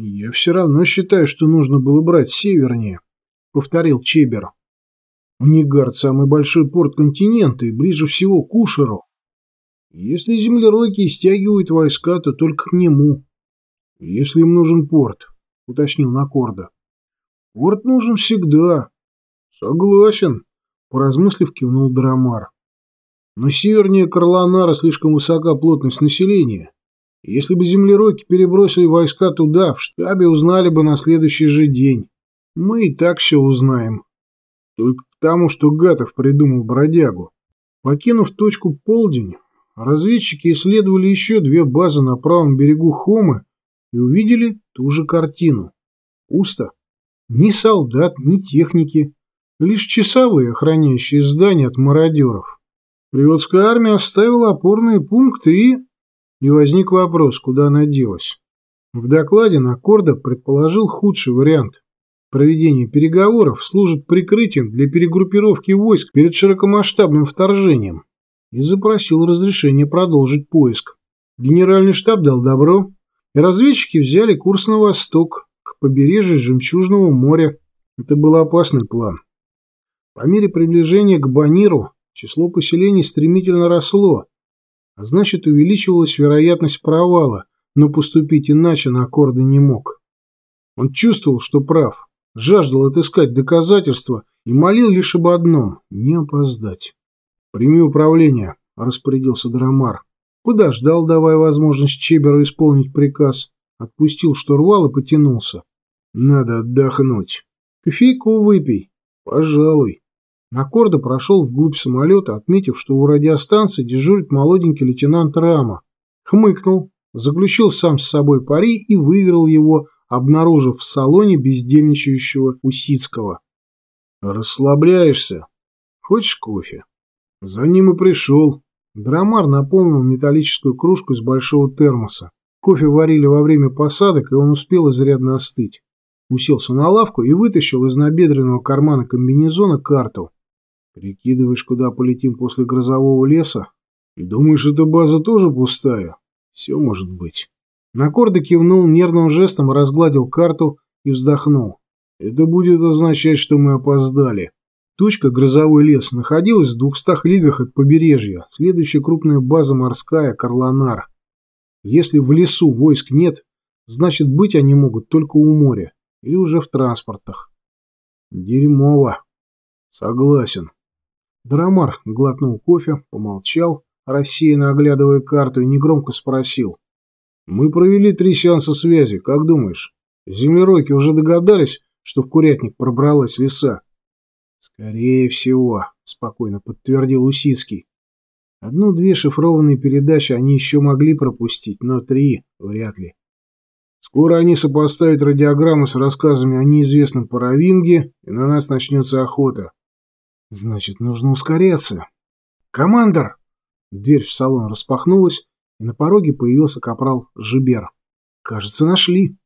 Я все равно считаю, что нужно было брать севернее, повторил Чебер. Унигард – самый большой порт континента и ближе всего к Ушеру. Если землеройки стягивают войска, то только к нему. Если им нужен порт, уточнил Накорда. Порт нужен всегда. Согласен, поразмыслив, кивнул Драмар. Но севернее Карлонара слишком высока плотность населения. Если бы землеройки перебросили войска туда, в штабе узнали бы на следующий же день. Мы и так все узнаем. Только потому, что Гатов придумал бродягу. Покинув точку полдень, разведчики исследовали еще две базы на правом берегу Хомы и увидели ту же картину. Пусто. Ни солдат, ни техники. Лишь часовые, охраняющие здания от мародеров. Приводская армия оставила опорные пункты и... И возник вопрос, куда она делась. В докладе Накорда предположил худший вариант. Проведение переговоров служит прикрытием для перегруппировки войск перед широкомасштабным вторжением и запросил разрешение продолжить поиск. Генеральный штаб дал добро, и разведчики взяли курс на восток, к побережью Жемчужного моря. Это был опасный план. По мере приближения к Баниру число поселений стремительно росло, а значит увеличивалась вероятность провала, но поступить иначе на аккорды не мог. Он чувствовал, что прав жаждал отыскать доказательства и молил лишь об одном — не опоздать. «Прими управление», — распорядился Драмар. Подождал, давая возможность Чеберу исполнить приказ. Отпустил штурвал и потянулся. «Надо отдохнуть. Кофейку выпей. Пожалуй». Накорда прошел вглубь самолета, отметив, что у радиостанции дежурит молоденький лейтенант Рама. Хмыкнул, заключил сам с собой пари и выиграл его, обнаружив в салоне бездельничающего Усицкого. «Расслабляешься? Хочешь кофе?» За ним и пришел. Драмар наполнил металлическую кружку из большого термоса. Кофе варили во время посадок, и он успел изрядно остыть. Уселся на лавку и вытащил из набедренного кармана комбинезона карту. «Прикидываешь, куда полетим после грозового леса? Думаешь, эта база тоже пустая? Все может быть». Накорда кивнул нервным жестом, разгладил карту и вздохнул. Это будет означать, что мы опоздали. Точка «Грозовой лес» находилась в двухстах лигах от побережья. Следующая крупная база морская – Карлонар. Если в лесу войск нет, значит быть они могут только у моря или уже в транспортах. Дерьмово. Согласен. Драмар глотнул кофе, помолчал, рассеянно оглядывая карту и негромко спросил. Мы провели три сеанса связи, как думаешь? Землеройки уже догадались, что в курятник пробралась лиса? Скорее всего, спокойно подтвердил Усицкий. Одну-две шифрованные передачи они еще могли пропустить, но три вряд ли. Скоро они сопоставят радиограммы с рассказами о неизвестном паравинге, и на нас начнется охота. Значит, нужно ускоряться. «Командор!» Дверь в салон распахнулась, и на пороге появился капрал Жибер. «Кажется, нашли».